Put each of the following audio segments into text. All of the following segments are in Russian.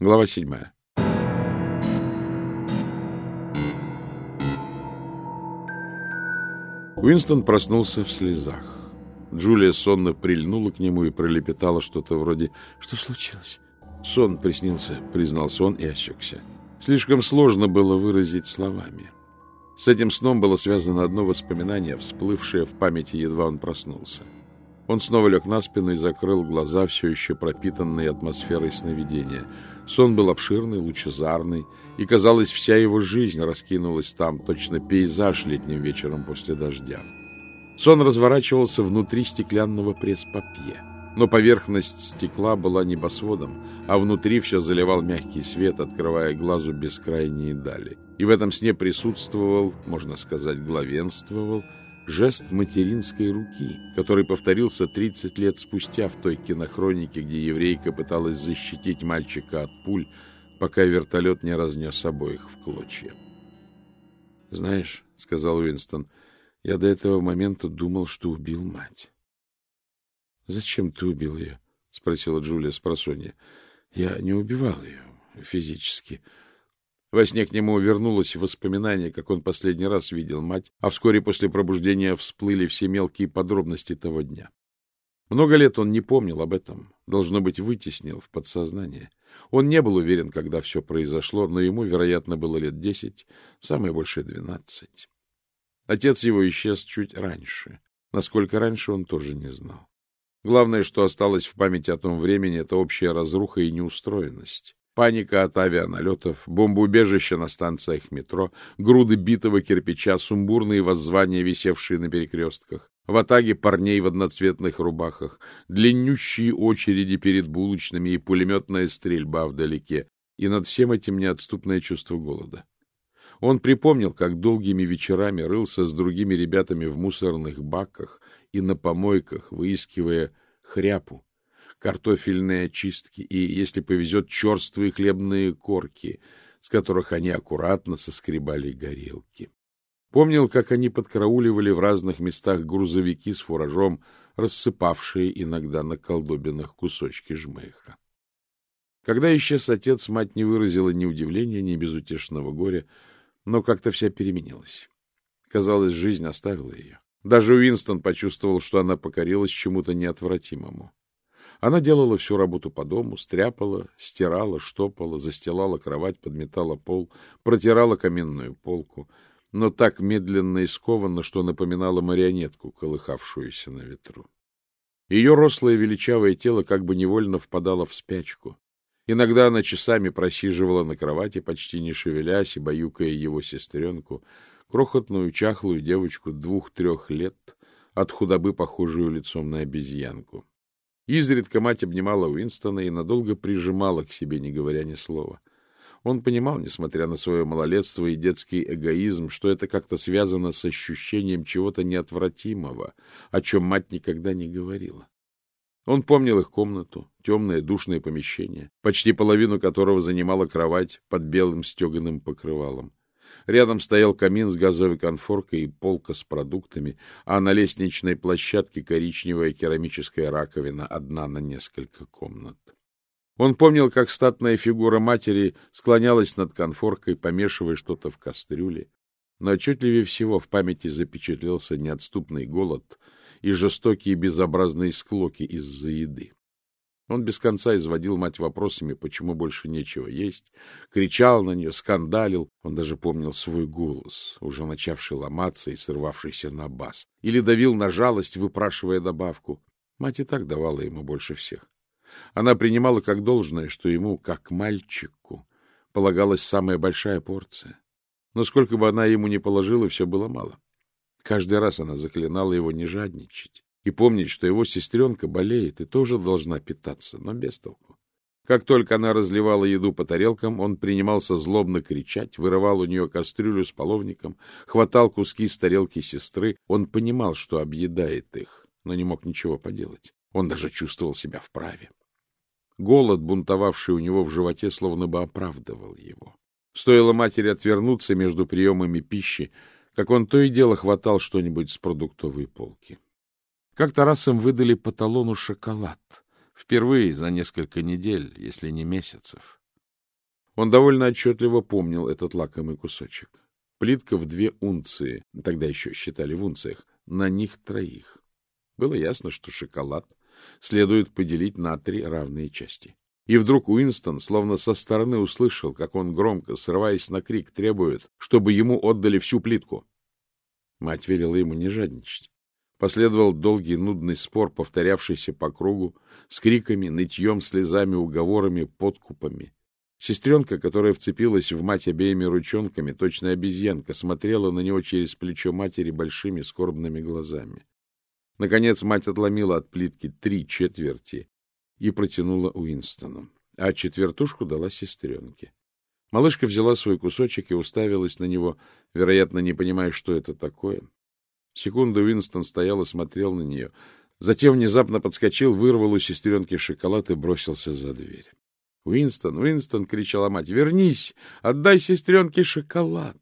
Глава седьмая. Уинстон проснулся в слезах. Джулия сонно прильнула к нему и пролепетала что-то вроде «Что случилось?» «Сон приснился», — признался он и осекся. Слишком сложно было выразить словами. С этим сном было связано одно воспоминание, всплывшее в памяти, едва он проснулся. Он снова лег на спину и закрыл глаза, все еще пропитанные атмосферой сновидения. Сон был обширный, лучезарный, и, казалось, вся его жизнь раскинулась там, точно пейзаж летним вечером после дождя. Сон разворачивался внутри стеклянного пресс-папье, но поверхность стекла была небосводом, а внутри все заливал мягкий свет, открывая глазу бескрайние дали. И в этом сне присутствовал, можно сказать, главенствовал, жест материнской руки, который повторился 30 лет спустя в той кинохронике, где еврейка пыталась защитить мальчика от пуль, пока вертолет не разнес обоих в клочья. — Знаешь, — сказал Уинстон, — я до этого момента думал, что убил мать. — Зачем ты убил ее? — спросила Джулия с просонья. — Я не убивал ее физически. — во сне к нему вернулось воспоминание, как он последний раз видел мать, а вскоре после пробуждения всплыли все мелкие подробности того дня. Много лет он не помнил об этом, должно быть, вытеснил в подсознание. Он не был уверен, когда все произошло, но ему, вероятно, было лет десять, самое большее двенадцать. Отец его исчез чуть раньше. Насколько раньше, он тоже не знал. Главное, что осталось в памяти о том времени, это общая разруха и неустроенность. Паника от авианалетов, бомбоубежища на станциях метро, груды битого кирпича, сумбурные воззвания, висевшие на перекрестках, в атаге парней в одноцветных рубахах, длиннющие очереди перед булочными и пулеметная стрельба вдалеке, и над всем этим неотступное чувство голода. Он припомнил, как долгими вечерами рылся с другими ребятами в мусорных баках и на помойках, выискивая хряпу, картофельные очистки и, если повезет, черствые хлебные корки, с которых они аккуратно соскребали горелки. Помнил, как они подкрауливали в разных местах грузовики с фуражом, рассыпавшие иногда на колдобинах кусочки жмыха. Когда исчез отец, мать не выразила ни удивления, ни безутешного горя, но как-то вся переменилась. Казалось, жизнь оставила ее. Даже Уинстон почувствовал, что она покорилась чему-то неотвратимому. Она делала всю работу по дому, стряпала, стирала, штопала, застилала кровать, подметала пол, протирала каменную полку, но так медленно и скованно, что напоминала марионетку, колыхавшуюся на ветру. Ее рослое величавое тело как бы невольно впадало в спячку. Иногда она часами просиживала на кровати, почти не шевелясь и баюкая его сестренку, крохотную чахлую девочку двух-трех лет, от худобы похожую лицом на обезьянку. Изредка мать обнимала Уинстона и надолго прижимала к себе, не говоря ни слова. Он понимал, несмотря на свое малолетство и детский эгоизм, что это как-то связано с ощущением чего-то неотвратимого, о чем мать никогда не говорила. Он помнил их комнату, темное душное помещение, почти половину которого занимала кровать под белым стеганым покрывалом. Рядом стоял камин с газовой конфоркой и полка с продуктами, а на лестничной площадке коричневая керамическая раковина, одна на несколько комнат. Он помнил, как статная фигура матери склонялась над конфоркой, помешивая что-то в кастрюле. Но отчетливее всего в памяти запечатлелся неотступный голод и жестокие безобразные склоки из-за еды. Он без конца изводил мать вопросами, почему больше нечего есть, кричал на нее, скандалил. Он даже помнил свой голос, уже начавший ломаться и срывавшийся на бас. Или давил на жалость, выпрашивая добавку. Мать и так давала ему больше всех. Она принимала как должное, что ему, как мальчику, полагалась самая большая порция. Но сколько бы она ему ни положила, все было мало. Каждый раз она заклинала его не жадничать и помнить, что его сестренка болеет и тоже должна питаться, но без толку. Как только она разливала еду по тарелкам, он принимался злобно кричать, вырывал у нее кастрюлю с половником, хватал куски с тарелки сестры. Он понимал, что объедает их, но не мог ничего поделать. Он даже чувствовал себя вправе. Голод, бунтовавший у него в животе, словно бы оправдывал его. Стоило матери отвернуться между приемами пищи, как он то и дело хватал что-нибудь с продуктовой полки. Как-то раз им выдали по талону шоколад. Впервые за несколько недель, если не месяцев. Он довольно отчетливо помнил этот лакомый кусочек. Плитка в две унции, тогда еще считали в унциях, на них троих. Было ясно, что шоколад следует поделить на три равные части. И вдруг Уинстон словно со стороны услышал, как он громко, срываясь на крик, требует, чтобы ему отдали всю плитку. Мать велела ему не жадничать. Последовал долгий нудный спор, повторявшийся по кругу, с криками, нытьем, слезами, уговорами, подкупами. Сестренка, которая вцепилась в мать обеими ручонками, точно обезьянка, смотрела на него через плечо матери большими скорбными глазами. Наконец мать отломила от плитки три четверти и протянула Уинстону, а четвертушку дала сестренке. Малышка взяла свой кусочек и уставилась на него, вероятно, не понимая, что это такое. Секунду Уинстон стоял и смотрел на нее. Затем внезапно подскочил, вырвал у сестренки шоколад и бросился за дверь. — Уинстон, Уинстон! — кричала мать. — Вернись! Отдай сестренке шоколад!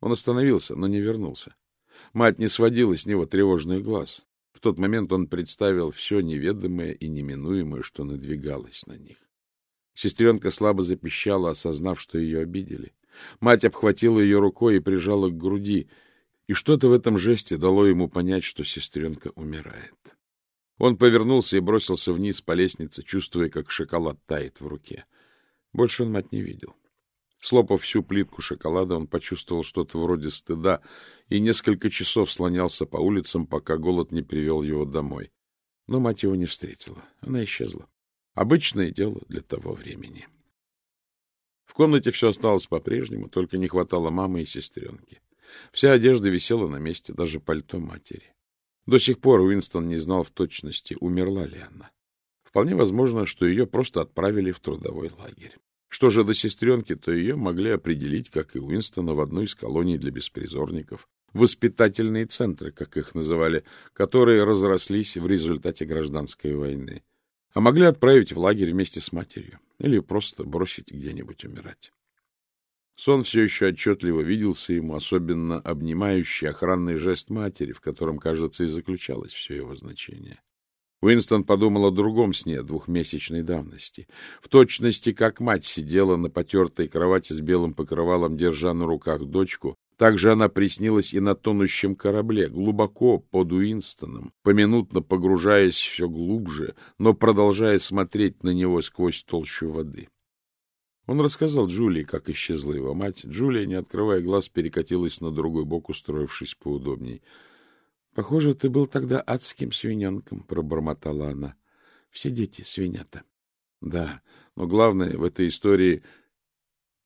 Он остановился, но не вернулся. Мать не сводила с него тревожных глаз. В тот момент он представил все неведомое и неминуемое, что надвигалось на них. Сестренка слабо запищала, осознав, что ее обидели. Мать обхватила ее рукой и прижала к груди — и что-то в этом жесте дало ему понять, что сестренка умирает. Он повернулся и бросился вниз по лестнице, чувствуя, как шоколад тает в руке. Больше он мать не видел. Слопав всю плитку шоколада, он почувствовал что-то вроде стыда и несколько часов слонялся по улицам, пока голод не привел его домой. Но мать его не встретила. Она исчезла. Обычное дело для того времени. В комнате все осталось по-прежнему, только не хватало мамы и сестренки. Вся одежда висела на месте, даже пальто матери. До сих пор Уинстон не знал в точности, умерла ли она. Вполне возможно, что ее просто отправили в трудовой лагерь. Что же до сестренки, то ее могли определить, как и Уинстона, в одну из колоний для беспризорников, воспитательные центры, как их называли, которые разрослись в результате гражданской войны. А могли отправить в лагерь вместе с матерью или просто бросить где-нибудь умирать. Сон все еще отчетливо виделся ему, особенно обнимающий охранный жест матери, в котором, кажется, и заключалось все его значение. Уинстон подумал о другом сне двухмесячной давности. В точности, как мать сидела на потертой кровати с белым покрывалом, держа на руках дочку, так же она приснилась и на тонущем корабле, глубоко под Уинстоном, поминутно погружаясь все глубже, но продолжая смотреть на него сквозь толщу воды. Он рассказал Джулии, как исчезла его мать. Джулия, не открывая глаз, перекатилась на другой бок, устроившись поудобней. — Похоже, ты был тогда адским свиненком, — пробормотала она. — Все дети свинята. — Да, но главное в этой истории...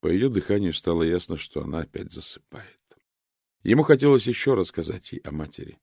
По ее дыханию стало ясно, что она опять засыпает. Ему хотелось еще рассказать ей о матери.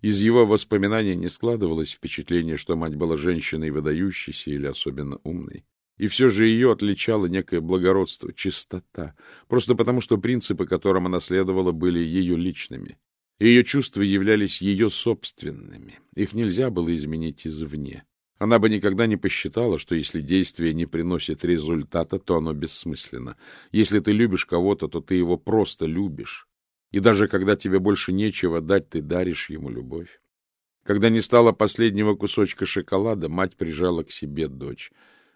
Из его воспоминаний не складывалось впечатление, что мать была женщиной выдающейся или особенно умной. И все же ее отличало некое благородство, чистота, просто потому, что принципы, которым она следовала, были ее личными. Ее чувства являлись ее собственными. Их нельзя было изменить извне. Она бы никогда не посчитала, что если действие не приносит результата, то оно бессмысленно. Если ты любишь кого-то, то ты его просто любишь. И даже когда тебе больше нечего дать, ты даришь ему любовь. Когда не стало последнего кусочка шоколада, мать прижала к себе дочь.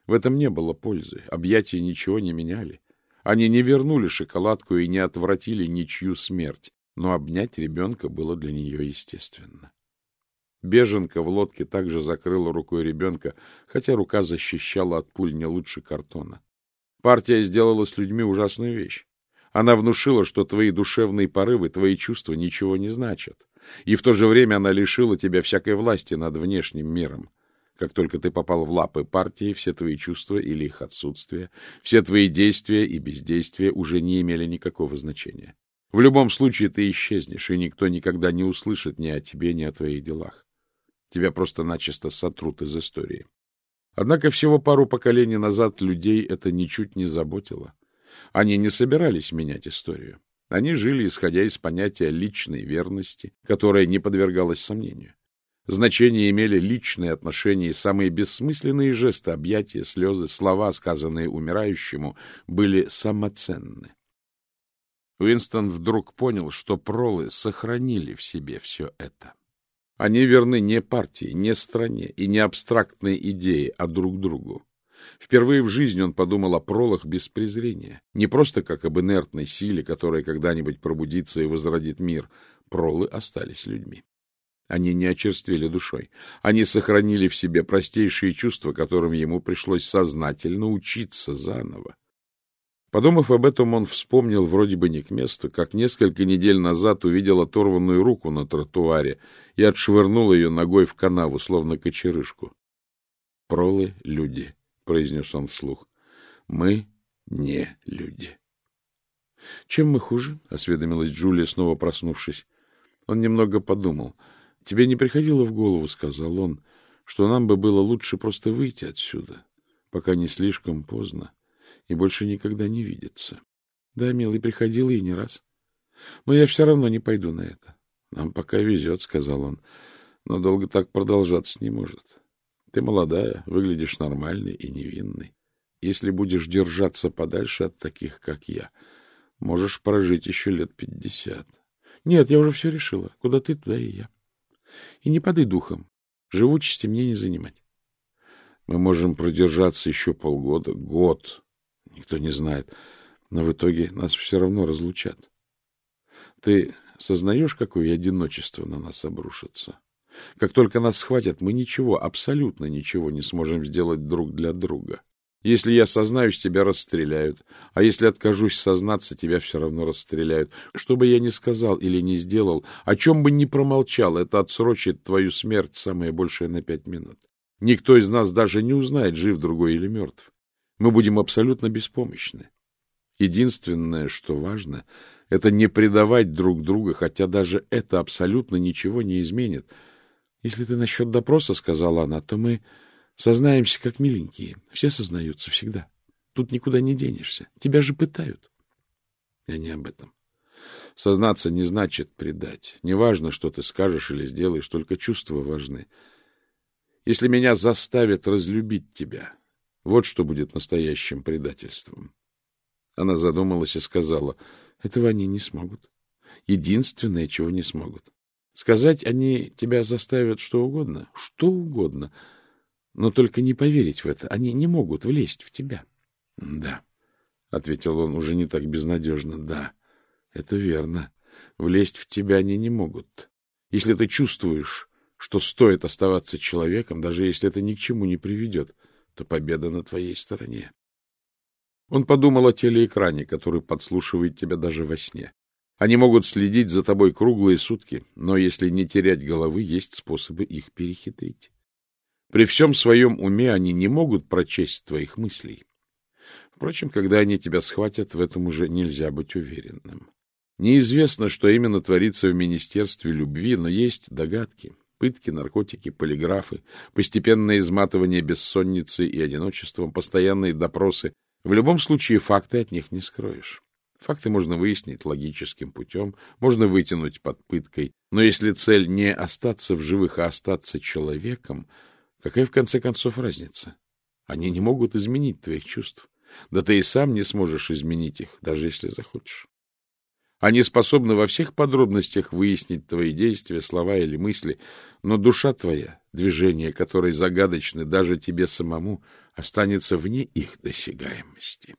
В этом не было пользы, объятия ничего не меняли. Они не вернули шоколадку и не отвратили ничью смерть, но обнять ребенка было для нее естественно. Беженка в лодке также закрыла рукой ребенка, хотя рука защищала от пуль не лучше картона. Партия сделала с людьми ужасную вещь. Она внушила, что твои душевные порывы, твои чувства ничего не значат. И в то же время она лишила тебя всякой власти над внешним миром. Как только ты попал в лапы партии, все твои чувства или их отсутствие, все твои действия и бездействия уже не имели никакого значения. В любом случае ты исчезнешь, и никто никогда не услышит ни о тебе, ни о твоих делах. Тебя просто начисто сотрут из истории. Однако всего пару поколений назад людей это ничуть не заботило. Они не собирались менять историю. Они жили, исходя из понятия личной верности, которое не подвергалось сомнению. Значение имели личные отношения, и самые бессмысленные жесты, объятия, слезы, слова, сказанные умирающему, были самоценны. Уинстон вдруг понял, что пролы сохранили в себе все это. Они верны не партии, не стране и не абстрактной идее, а друг другу. Впервые в жизни он подумал о пролах без презрения. Не просто как об инертной силе, которая когда-нибудь пробудится и возродит мир. Пролы остались людьми. Они не очерствели душой. Они сохранили в себе простейшие чувства, которым ему пришлось сознательно учиться заново. Подумав об этом, он вспомнил вроде бы не к месту, как несколько недель назад увидел оторванную руку на тротуаре и отшвырнул ее ногой в канаву, словно кочерышку. «Пролы — люди», — произнес он вслух. «Мы не люди». «Чем мы хуже?» — осведомилась Джулия, снова проснувшись. Он немного подумал. «Тебе не приходило в голову, — сказал он, — что нам бы было лучше просто выйти отсюда, пока не слишком поздно, и больше никогда не видеться. Да, милый, приходила и не раз. Но я все равно не пойду на это. Нам пока везет, — сказал он, — но долго так продолжаться не может. Ты молодая, выглядишь нормальной и невинной. Если будешь держаться подальше от таких, как я, можешь прожить еще лет пятьдесят. Нет, я уже все решила. Куда ты, туда и я. И не подай духом. Живучести мне не занимать. Мы можем продержаться еще полгода, год. Никто не знает. Но в итоге нас все равно разлучат. Ты сознаешь, какое одиночество на нас обрушится? Как только нас схватят, мы ничего, абсолютно ничего не сможем сделать друг для друга. Если я сознаюсь, тебя расстреляют. А если откажусь сознаться, тебя все равно расстреляют. Что бы я ни сказал или не сделал, о чем бы ни промолчал, это отсрочит твою смерть самое большее на пять минут. Никто из нас даже не узнает, жив другой или мертв. Мы будем абсолютно беспомощны. Единственное, что важно, это не предавать друг друга, хотя даже это абсолютно ничего не изменит — если ты насчет допроса, — сказала она, — то мы сознаемся как миленькие. Все сознаются всегда. Тут никуда не денешься. Тебя же пытают. Я не об этом. Сознаться не значит предать. Неважно, что ты скажешь или сделаешь, только чувства важны. Если меня заставят разлюбить тебя, вот что будет настоящим предательством. Она задумалась и сказала, этого они не смогут. Единственное, чего не смогут. Сказать они тебя заставят что угодно, что угодно, но только не поверить в это. Они не могут влезть в тебя. — Да, — ответил он уже не так безнадежно, — да, это верно. Влезть в тебя они не могут. Если ты чувствуешь, что стоит оставаться человеком, даже если это ни к чему не приведет, то победа на твоей стороне. Он подумал о телеэкране, который подслушивает тебя даже во сне. Они могут следить за тобой круглые сутки, но если не терять головы, есть способы их перехитрить. При всем своем уме они не могут прочесть твоих мыслей. Впрочем, когда они тебя схватят, в этом уже нельзя быть уверенным. Неизвестно, что именно творится в Министерстве любви, но есть догадки. Пытки, наркотики, полиграфы, постепенное изматывание бессонницей и одиночеством, постоянные допросы. В любом случае факты от них не скроешь. Факты можно выяснить логическим путем, можно вытянуть под пыткой, но если цель не остаться в живых, а остаться человеком, какая в конце концов разница? Они не могут изменить твоих чувств. Да ты и сам не сможешь изменить их, даже если захочешь. Они способны во всех подробностях выяснить твои действия, слова или мысли, но душа твоя, движения которой загадочны даже тебе самому, останется вне их досягаемости.